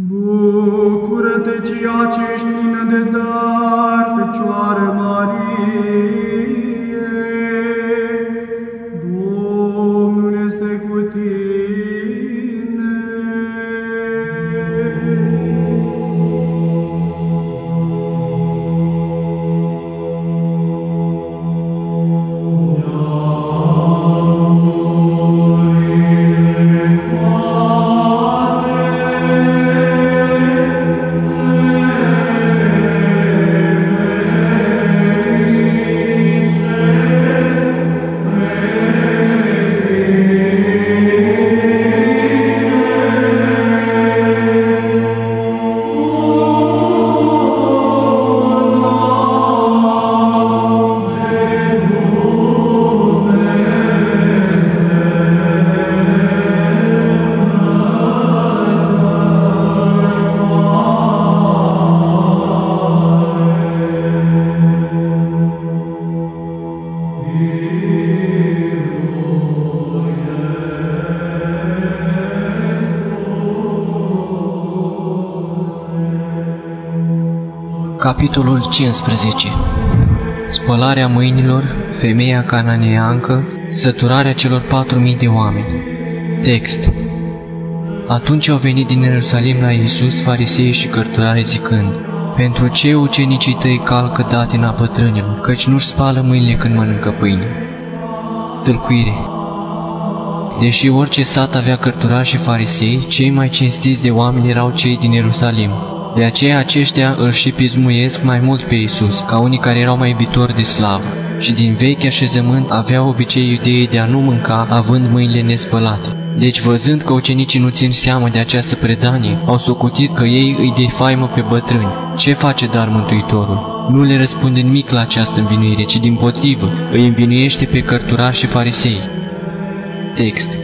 Bucură-te, ceea ce ești plină de dar, Fecioară Marie! Capitolul 15 Spălarea mâinilor, femeia cananeancă, săturarea celor patru mii de oameni. Text Atunci au venit din Ierusalim la Iisus farisei și cărturare zicând, Pentru ce ucenicii tăi calcă datina bătrânilor, căci nu-și spală mâinile când mănâncă pâine? Tâlcuire Deși orice sat avea cărturari și farisei, cei mai cinstiți de oameni erau cei din Ierusalim, de aceea aceștia îl și pismuiesc mai mult pe Isus, ca unii care erau mai iubitori de slavă. Și din vechi așezământ aveau obicei iudeii de a nu mânca având mâinile nespălate. Deci văzând că ucenicii nu țin seamă de această predanie, au socotit că ei îi defaimă pe bătrâni. Ce face dar Mântuitorul? Nu le răspunde nimic la această învinuire, ci din potrivă îi învinuiește pe cărturari și farisei. Text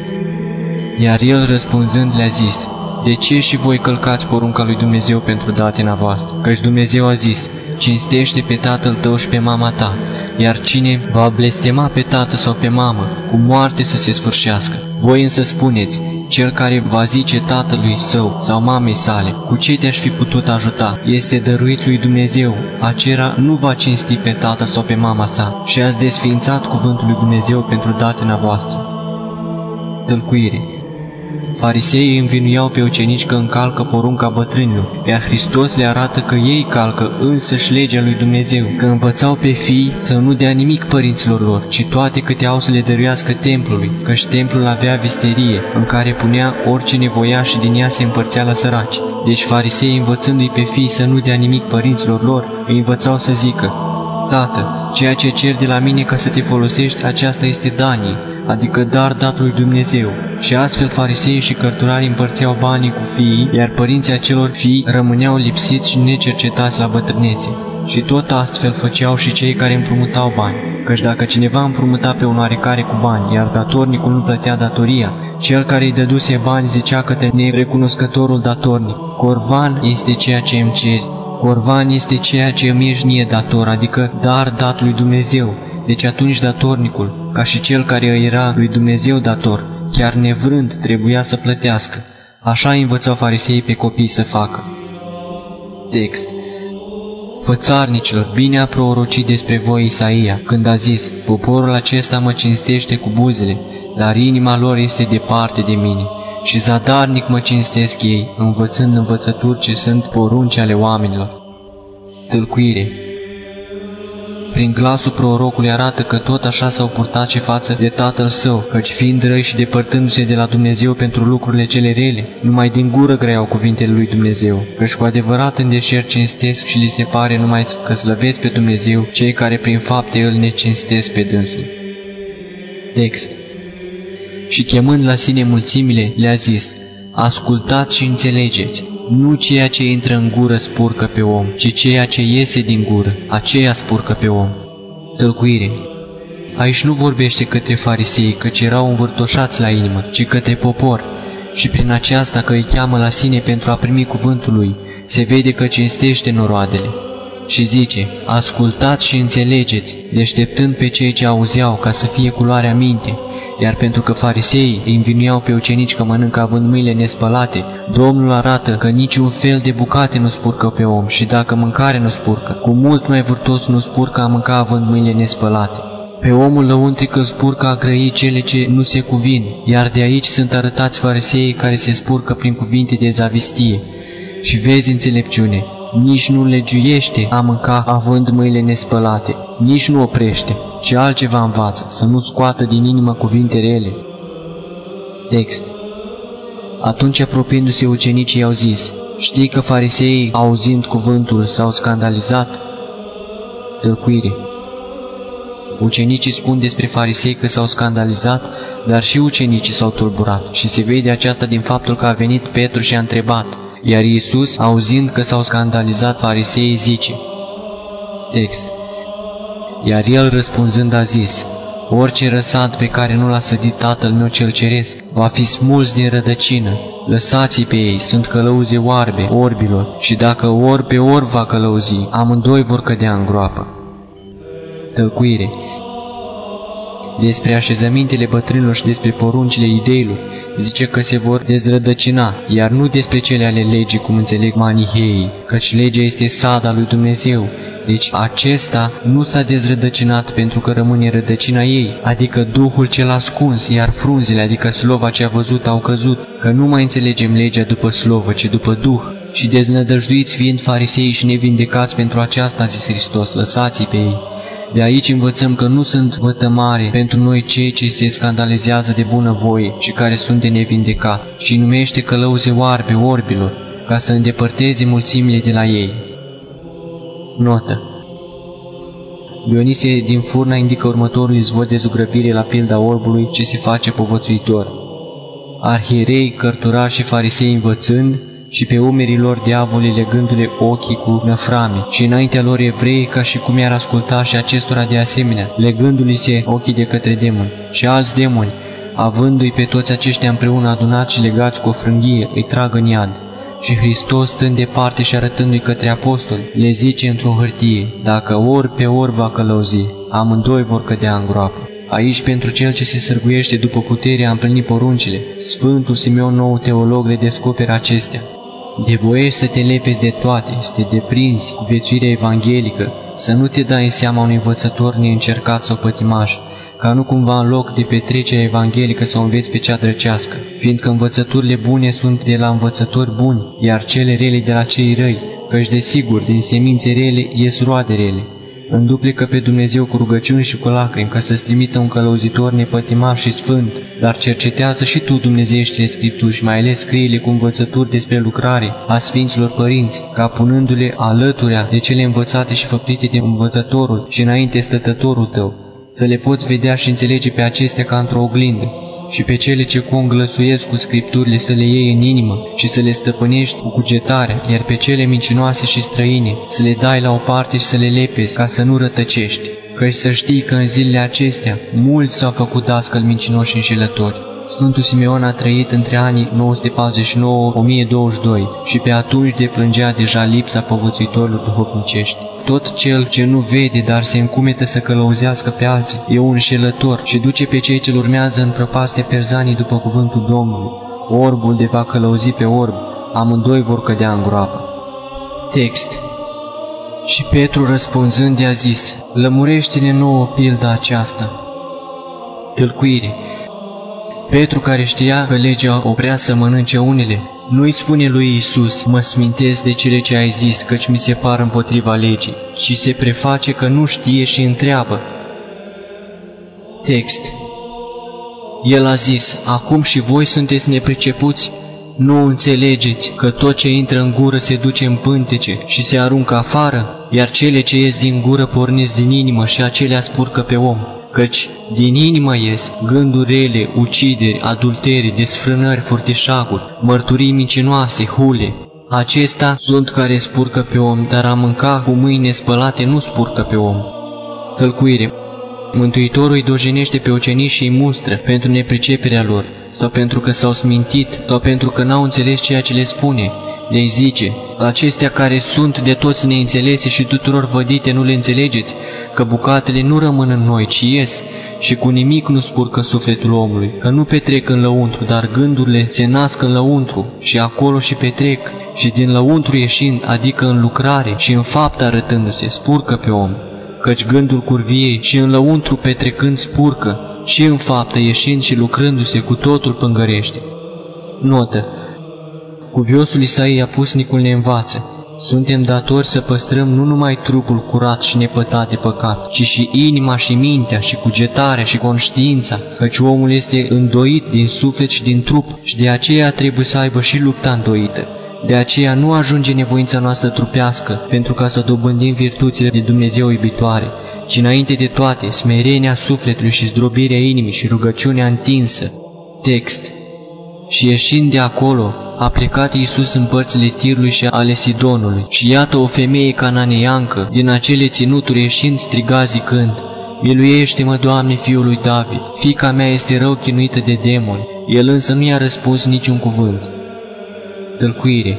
Iar el răspunzând le-a zis, de ce și voi călcați porunca lui Dumnezeu pentru datina voastră? Căci Dumnezeu a zis, cinstește pe tatăl tău și pe mama ta, iar cine va blestema pe tată sau pe mamă, cu moarte să se sfârșească. Voi însă spuneți, cel care va zice tatălui său sau mamei sale, cu ce te-aș fi putut ajuta, este dăruit lui Dumnezeu, acela nu va cinsti pe tatăl sau pe mama sa și ați desființat cuvântul lui Dumnezeu pentru datina voastră. Tălcuire Fariseii învinuiau pe ucenici că încalcă porunca bătrânilor, iar Hristos le arată că ei calcă însăși legea lui Dumnezeu, că învățau pe fii să nu dea nimic părinților lor, ci toate câte au să le dăruiască templului, căci templul avea visterie, în care punea oricine voia și din ea se împărțea la săraci. Deci fariseii învățându-i pe fii să nu dea nimic părinților lor, îi învățau să zică, Tată, ceea ce cer de la mine ca să te folosești, aceasta este danie, adică dar dat lui Dumnezeu. Și astfel farisei și cărturarii împărțeau banii cu fiii, iar părinții acelor fii rămâneau lipsiți și necercetați la bătrânețe. Și tot astfel făceau și cei care împrumutau bani, căci dacă cineva împrumuta pe un oarecare cu bani, iar datornicul nu plătea datoria, cel care îi dăduse bani zicea către nerecunoscătorul datornic, Corvan este ceea ce îmi ceri, Corvan este ceea ce îmi ești mie dator, adică dar dat lui Dumnezeu. Deci atunci datornicul, ca și cel care îi era lui Dumnezeu dator, chiar nevrând, trebuia să plătească. Așa învățau fariseii pe copii să facă. Text Fățarnicilor, bine a prorocit despre voi Isaia, când a zis, poporul acesta mă cinstește cu buzele, dar inima lor este departe de mine. Și zadarnic mă cinstesc ei, învățând învățături ce sunt porunci ale oamenilor. Tâlcuire prin glasul prorocului arată că tot așa s-au purtat ce față de tatăl său, căci fiind răi și depărtându-se de la Dumnezeu pentru lucrurile cele rele, numai din gură greau cuvintele lui Dumnezeu, căci cu adevărat în deșert cinstesc și li se pare numai că slăvesc pe Dumnezeu cei care prin fapte îl necinstesc pe dânsul. Text Și chemând la sine mulțimile, le-a zis, Ascultați și înțelegeți, nu ceea ce intră în gură spurcă pe om, ci ceea ce iese din gură, aceea spurcă pe om. Tălcuire Aici nu vorbește către farisei, căci erau învârtoșați la inimă, ci către popor, și prin aceasta că îi cheamă la sine pentru a primi cuvântul lui, se vede că cinstește noroadele. Și zice, ascultați și înțelegeți, deșteptând pe cei ce auzeau ca să fie culoarea minte, iar pentru că fariseii îi învinuiau pe ucenici că mănâncă având mâinile nespălate, Domnul arată că niciun fel de bucate nu spurcă pe om și dacă mâncare nu spurcă, cu mult mai vârtos nu spurcă a mânca având mâinile nespălate. Pe omul lăuntric îl spurcă a grăi cele ce nu se cuvin, iar de aici sunt arătați fariseii care se spurcă prin cuvinte de zavistie. Și vezi înțelepciune, nici nu legiuiește a mânca având mâinile nespălate, nici nu oprește, ci altceva învață, să nu scoată din inimă cuvinte rele. Text Atunci apropiindu-se ucenicii au zis, știi că fariseii, auzind cuvântul, s-au scandalizat? Tălcuire Ucenicii spun despre farisei că s-au scandalizat, dar și ucenicii s-au tulburat și se vede aceasta din faptul că a venit Petru și a întrebat, iar Iisus, auzind că s-au scandalizat fariseii, zice, Text Iar el răspunzând a zis, Orice răsad pe care nu l-a sădit Tatăl meu cel Ceresc va fi smuls din rădăcină. Lăsați-i pe ei, sunt călăuze oarbe, orbilor, și dacă orb pe orb va călăuzi, amândoi vor cădea în groapă. Tălcuire Despre așezămintele bătrânilor și despre poruncile ideilor, zice că se vor dezrădăcina, iar nu despre cele ale legii, cum înțeleg maniheii, căci legea este sada lui Dumnezeu, deci acesta nu s-a dezrădăcinat pentru că rămâne rădăcina ei, adică Duhul cel ascuns, iar frunzele, adică slova ce a văzut, au căzut, că nu mai înțelegem legea după slovă, ci după Duh. Și deznădăjduiți fiind farisei și nevindecați pentru aceasta, a zis Hristos, lăsați pe ei. De aici învățăm că nu sunt vătămare pentru noi cei ce se scandalizează de bună voie și care sunt de nevindecat și numește călăuze oarbe orbilor, ca să îndepărteze mulțimile de la ei. Notă Dionisie din Furna indică următorul izvor de zugrăvire la pilda orbului ce se face povățuitor. Arhierei, cărturari și farisei învățând, și pe umerii lor diavolii legându-le ochii cu năframe și înaintea lor evrei ca și cum i-ar asculta și acestora de asemenea, legându-li se ochii de către demoni și alți demoni, avându-i pe toți aceștia împreună adunați și legați cu o frânghie, îi trag în iad. Și Hristos, stând departe și arătându-i către apostoli, le zice într-o hârtie, dacă ori pe ori va călăuzi, amândoi vor cădea în groapă. Aici, pentru cel ce se sărguiește după puterea a împlini poruncile, Sfântul Simeon, nou teolog, le descoperă acestea. De voiești să te lepezi de toate, să te deprinzi cu viețuirea evanghelică, să nu te dai în seama unui învățător neîncercat sau pătimaș, ca nu cumva în loc de petrecerea evanghelică să o înveți pe cea drăcească, fiindcă învățăturile bune sunt de la învățători buni, iar cele rele de la cei răi, căci desigur din semințe rele ies roade rele înduplică pe Dumnezeu cu rugăciuni și cu lacrimi, ca să-ți trimită un călăuzitor nepătimar și sfânt, dar cercetează și tu Dumnezeieștile Scripturi și mai ales scriile cu învățături despre lucrare a Sfinților Părinți, ca punându-le alăturea de cele învățate și făptite de învățătorul și înainte stătătorul tău, să le poți vedea și înțelege pe acestea ca într-o oglindă, și pe cele ce conglăsuiesc cu scripturile să le iei în inimă și să le stăpânești cu cugetarea, iar pe cele mincinoase și străine să le dai la o parte și să le lepezi ca să nu rătăcești. Căci să știi că în zilele acestea mulți s-au făcut dascăl mincinoși și înșelători. Sfântul Simeon a trăit între anii 949-1022 și pe atunci deplângea deja lipsa povățuitorilor duhovnicești. Tot cel ce nu vede, dar se încumetă să călăuzească pe alții, e un înșelător și duce pe cei ce urmează în prăpaste perzanii după cuvântul Domnului. Orbul de va călăuzi pe orb, amândoi vor cădea în groapă. Text Și Petru răspunzând i-a zis, Lămurește-ne nouă pilda aceasta. Tâlcuire Petru, care știa că legea oprea să mănânce unele, nu-i spune lui Isus, mă smintesc de cele ce ai zis, căci mi se par împotriva legii, ci se preface că nu știe și întreabă. Text El a zis, acum și voi sunteți nepricepuți? Nu înțelegeți că tot ce intră în gură se duce în pântece și se aruncă afară, iar cele ce ies din gură pornesc din inimă și acelea spurcă pe om căci din inimă ies gânduri rele, ucideri, adulteri, desfrânări, furtișaguri, mărturii mincinoase, hule. Acestea sunt care spurcă pe om, dar a mânca cu mâine spălate nu spurcă pe om. Tălcuire Mântuitorul îi dojenește pe ucenici și îi mustră pentru nepriceperea lor, sau pentru că s-au smintit, sau pentru că n-au înțeles ceea ce le spune. Le zice, acestea care sunt de toți neînțelese și tuturor vădite nu le înțelegeți, că bucatele nu rămân în noi, ci ies și cu nimic nu spurcă sufletul omului, că nu petrec în lăuntru, dar gândurile se nasc în lăuntru și acolo și petrec și din lăuntru ieșind, adică în lucrare și în fapt arătându-se, spurcă pe om. Căci gândul curviei și în lăuntru petrecând spurcă, și în faptă ieșind și lucrându-se cu totul pângărește. Notă. Cuviosul Isaia pusnicul ne învață. Suntem datori să păstrăm nu numai trupul curat și nepătat de păcat, ci și inima și mintea și cugetarea și conștiința, căci omul este îndoit din suflet și din trup și de aceea trebuie să aibă și lupta îndoită. De aceea nu ajunge nevoința noastră trupească pentru ca să dobândim virtuțile de Dumnezeu iubitoare, ci înainte de toate smerenia sufletului și zdrobirea inimii și rugăciunea întinsă. Text Și ieșind de acolo, a plecat Iisus în părțile Tirului și ale Sidonului. Și iată o femeie cananeiancă, din acele ținuturi ieșind, striga zicând, Miluiește-mă, Doamne, Fiul lui David, fica mea este rău chinuită de demoni. El însă nu i-a răspuns niciun cuvânt. Tălcuire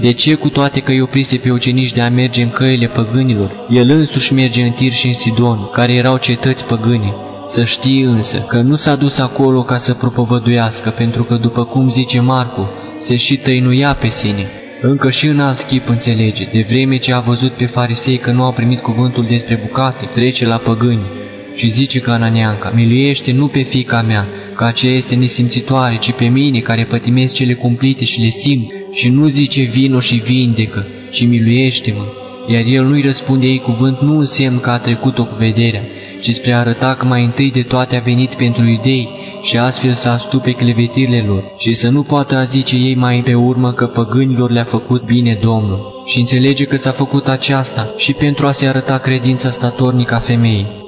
de ce, cu toate că îi oprise pe ucenici de a merge în căile păgânilor, el însuși merge în Tir și în Sidon, care erau cetăți păgâne? Să știi însă că nu s-a dus acolo ca să propovăduiască, pentru că, după cum zice Marcu, se și tăinuia pe sine. Încă și în alt chip înțelege, de vreme ce a văzut pe farisei că nu au primit cuvântul despre bucate, trece la păgâni. Și zice că Ananeanca, miluiește nu pe fica mea, că aceea este nesimțitoare, ci pe mine care pătimesc cele cumplite și le simt, și nu zice vino și vindecă, ci miluiește-mă. Iar el nu-i răspunde ei cuvânt nu însemn că a trecut-o cu vederea, ci spre a arăta că mai întâi de toate a venit pentru iudei și astfel să astupe clevetirile lor și să nu poată a zice ei mai pe urmă că păgânilor le-a făcut bine Domnul. Și înțelege că s-a făcut aceasta și pentru a se arăta credința statornică a femeii.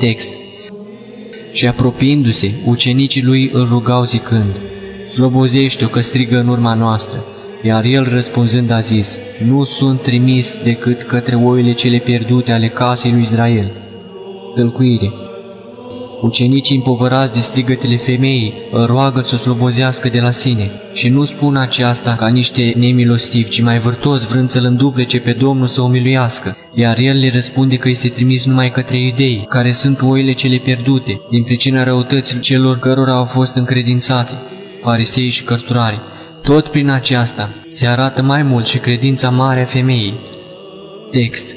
Text Și apropiindu-se, ucenicii lui îl rugau zicând, Slobozește-o că strigă în urma noastră. Iar el răspunzând a zis, Nu sunt trimis decât către oile cele pierdute ale casei lui Israel. Tălcuire Ucenicii împovărați de strigătele femeii îl roagă să o slobozească de la sine și nu spun aceasta ca niște nemilostivi, ci mai vârtos vrând să-l înduplece pe Domnul să o miluiască, iar el le răspunde că este trimis numai către iudei, care sunt oile cele pierdute, din pricina răutății celor cărora au fost încredințate, farisei și cărturari. Tot prin aceasta se arată mai mult și credința mare a femeii. Text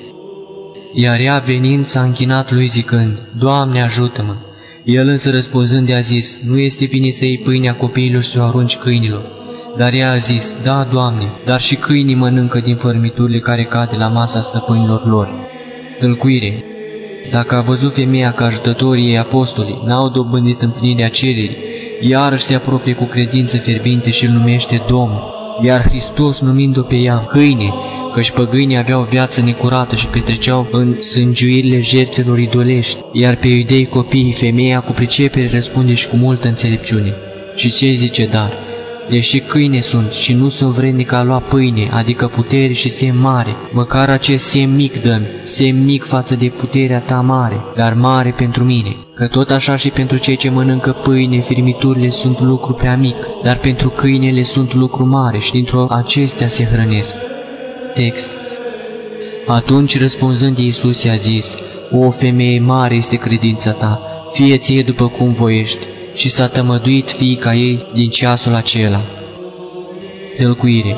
Iar ea venind s-a închinat lui zicând, Doamne ajută-mă! El însă răspunzând i-a zis, Nu este bine să iei pâinea copiilor și să o arunci câinilor. Dar ea a zis, Da, Doamne, dar și câinii mănâncă din fărmiturile care cade la masa stăpânilor lor. Tălcuire Dacă a văzut femeia că ajutătorii ei apostolii n-au dobândit împlinirea cererii, iarăși se apropie cu credință fierbinte și îl numește Domn, iar Hristos numind-o pe ea câine, căci păgânii aveau viață necurată și petreceau în sângiuirile jertfelor idolești, iar pe iudei copiii femeia cu pricepere răspunde și cu multă înțelepciune. Și ce zice dar? Deși câine sunt și nu sunt vrednic a lua pâine, adică putere și semn mare, măcar acest semn mic dăm, semn mic față de puterea ta mare, dar mare pentru mine. Că tot așa și pentru cei ce mănâncă pâine, firmiturile sunt lucru prea mic, dar pentru câinele sunt lucru mare și dintr-o acestea se hrănesc. Text. Atunci răspunzând Iisus i-a zis, O femeie mare este credința ta, fie ție după cum voiești. Și s-a tămăduit fiica ei din ceasul acela. Tălcuire.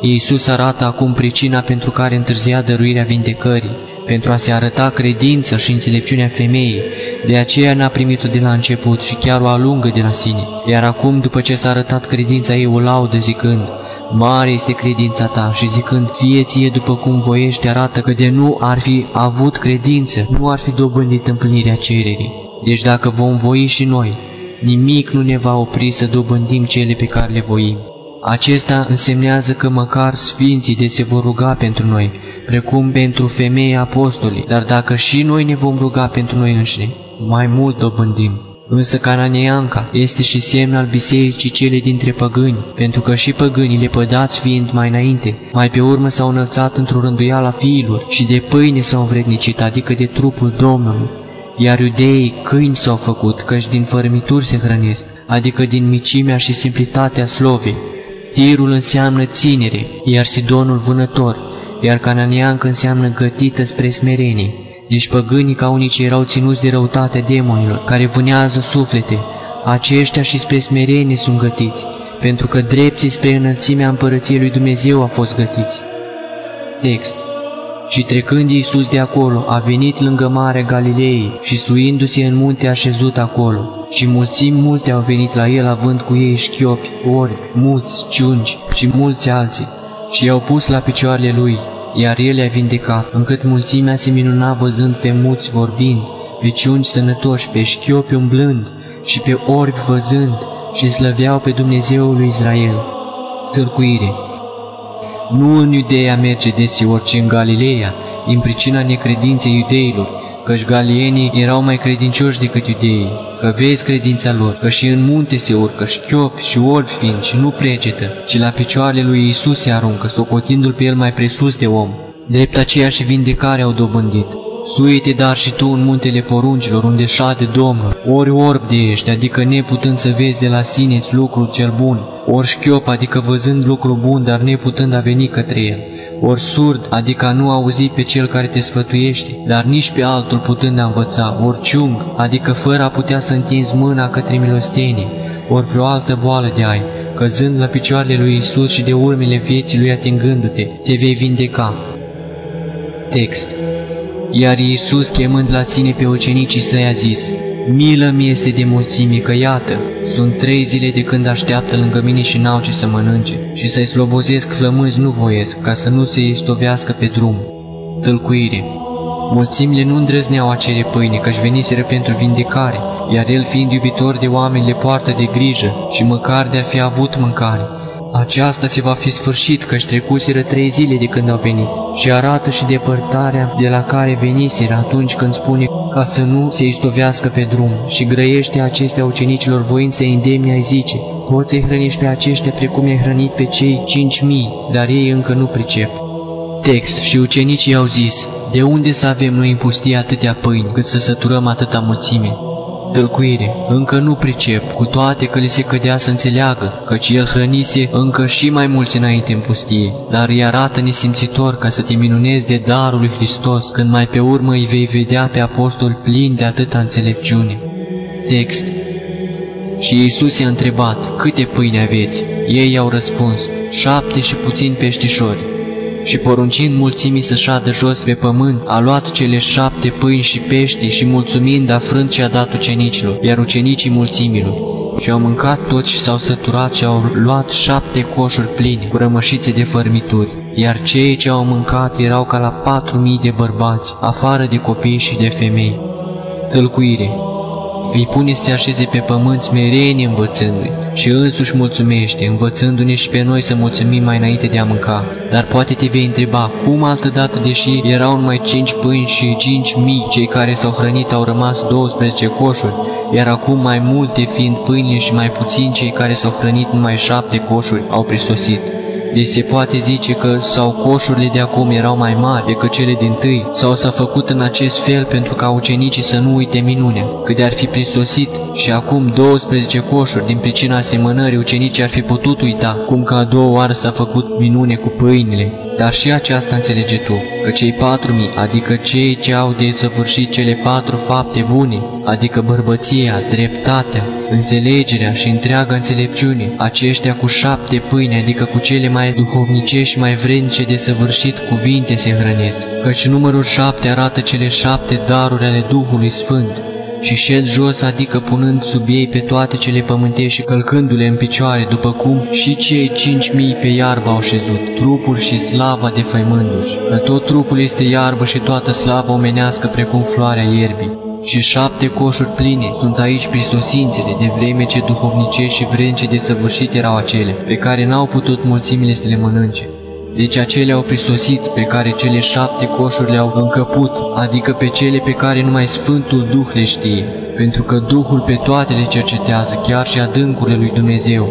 Iisus arată acum pricina pentru care întârzia dăruirea vindecării, pentru a se arăta credința și înțelepciunea femeii, de aceea n-a primit-o de la început și chiar o alungă de la sine, iar acum, după ce s-a arătat credința ei, o laudă zicând, Mare este credința ta și zicând, fie ție după cum voiești, arată că de nu ar fi avut credință, nu ar fi dobândit împlinirea cererii. Deci dacă vom voi și noi, nimic nu ne va opri să dobândim cele pe care le voim. Acesta însemnează că măcar sfinții de se vor ruga pentru noi, precum pentru femei apostolii, dar dacă și noi ne vom ruga pentru noi înșine, mai mult dobândim. Însă Cananeanca este și semn al bisericii cele dintre păgâni, pentru că și păgânii lepădați fiind mai înainte, mai pe urmă s-au înălțat într-o rânduială a fiilor și de pâine s-au învrednicit, adică de trupul Domnului iar iudeii câini s-au făcut, căci din fărâmituri se hrănesc, adică din micimea și simplitatea slovei. Tirul înseamnă ținere, iar Sidonul vânător, iar cananeancă înseamnă gătită spre smerenie. Deci păgânii ca unici erau ținuți de răutatea demonilor, care vânează suflete. Aceștia și spre smerenie sunt gătiți, pentru că drepții spre înălțimea împărăției lui Dumnezeu a fost gătiți. Text și trecând Iisus de acolo, a venit lângă Marea Galilei și suindu-se în munte a șezut acolo. Și mulțimi multe au venit la el având cu ei șchiopi, ori, muți, ciungi și mulți alții. Și i-au pus la picioarele lui, iar el i-a vindecat, încât mulțimea se minuna văzând pe muți vorbind, pe ciungi sănătoși, pe șchiopi umblând și pe orbi văzând și slăveau pe Dumnezeul lui Israel. Târcuire nu în Iudeea merge deseori, ci în Galileea, din pricina necredinței iudeilor, căci galienii erau mai credincioși decât iudeii, că vezi credința lor, că și în munte se urcă, șchiopi și orbi fiind și nu precetă, ci la picioarele lui Isus se aruncă, socotindu-l pe el mai presus de om. Drept aceea și vindecare au dobândit. Suite dar și tu în muntele poruncilor, unde șade Domnul, ori orb de ești, adică neputând să vezi de la sine lucrul cel bun, ori șchiop, adică văzând lucru bun, dar neputând a veni către el, ori surd, adică nu auzi pe cel care te sfătuiește, dar nici pe altul putând a învăța, ori ciung, adică fără a putea să întinzi mâna către milostenie, ori vreo altă boală de ai, căzând la picioarele lui Isus și de urmele vieții lui atingându-te, te vei vindeca. Text. Iar Iisus, chemând la sine pe ucenicii săi, a zis, Milă mi este de mulțime că iată, sunt trei zile de când așteaptă lângă mine și n-au ce să mănânce, și să-i slobozesc flămânzi nu voiesc, ca să nu se istovească pe drum. Tălcuire Mulțimile nu îndrăzneau a cere pâine, căci veniseră pentru vindecare, iar el fiind iubitor de oameni le poartă de grijă și măcar de a fi avut mâncare. Aceasta se va fi sfârșit, căci trecuseră trei zile de când au venit și arată și depărtarea de la care veniseră atunci când spune ca să nu se istovească pe drum și grăiește acestea ucenicilor voind să îndemne ai zice, poți să-i hrăniști pe aceștia precum i-ai hrănit pe cei cinci mii, dar ei încă nu pricep. Text și ucenicii au zis, de unde să avem noi în pustie atâtea pâini, cât să săturăm atâta mulțime? Tălcuire, încă nu pricep, cu toate că li se cădea să înțeleagă, căci el hrănise încă și mai mulți înainte în pustie, dar îi arată nesimțitor ca să te minunezi de darul lui Hristos, când mai pe urmă îi vei vedea pe apostol plin de atâta înțelepciune. Text Și Iisus i-a întrebat, câte pâine aveți? Ei i-au răspuns, șapte și puțin peștișori și poruncind mulțimii să șadă jos pe pământ, a luat cele șapte pâini și pești și mulțumind a frânt și a dat ucenicilor, iar ucenicii mulțimilor. Și au mâncat toți și s-au săturat și au luat șapte coșuri pline cu rămășițe de fărmituri, iar cei ce au mâncat erau ca la patru mii de bărbați, afară de copii și de femei. Tălcuire îi pune să se așeze pe pământ smerenie învățându-i și însuși mulțumește, învățându-ne și pe noi să mulțumim mai înainte de a mânca. Dar poate te vei întreba, cum altădată, deși erau numai cinci pâini și cinci mii, cei care s-au hrănit au rămas 12 coșuri, iar acum mai multe fiind pâine și mai puțin cei care s-au hrănit numai șapte coșuri au prisosit. Deci se poate zice că sau coșurile de acum erau mai mari decât cele din tâi, sau s-a făcut în acest fel pentru ca ucenicii să nu uite minunea, că de-ar fi prisosit și acum 12 coșuri din pricina asemănării ucenicii ar fi putut uita, cum că a doua oară s-a făcut minune cu pâinile. Dar și aceasta înțelege tu, că cei patru mii, adică cei ce au de săvârșit cele patru fapte bune, adică bărbăția, dreptatea, înțelegerea și întreaga înțelepciune, aceștia cu șapte pâine, adică cu cele mai duhovnicești, mai vrednice de săvârșit cuvinte se hrănesc, căci numărul șapte arată cele șapte daruri ale Duhului Sfânt, și șed jos, adică punând sub ei pe toate cele pământești și călcându-le în picioare, după cum și cei cinci mii pe iarbă au șezut, trupul și slava de făimându-și, că tot trupul este iarbă și toată slava omenească precum floarea ierbii. Și șapte coșuri pline sunt aici prisosințele, de vreme ce duhovnicești și vrednice de săvârșit erau acele, pe care n-au putut mulțimile să le mănânce. Deci acele au prisosit pe care cele șapte coșuri le-au încăput, adică pe cele pe care numai Sfântul Duh le știe, pentru că Duhul pe toate le cercetează, chiar și adâncurile lui Dumnezeu.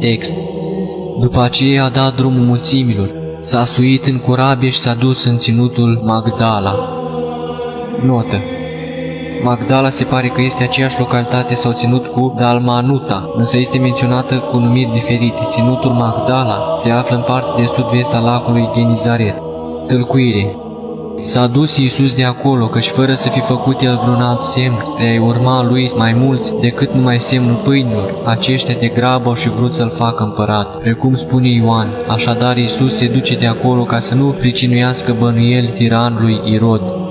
Text După aceea a dat drumul mulțimilor, s-a suit în corabie și s-a dus în ținutul Magdala. Notă Magdala se pare că este aceeași localitate sau ținut cu Dalmanuta, însă este menționată cu numiri diferite. Ținutul Magdala se află în partea de sud-vest a lacului Genizaret. Tălcuire S-a dus Iisus de acolo, căci fără să fi făcut el vreun alt semn, spre a-i urma lui mai mulți decât numai semnul pâinilor, aceștia de grabă au și vrut să-l facă împărat, precum spune Ioan. Așadar Iisus se duce de acolo ca să nu pricinuiască bănuieli tiranului Irod.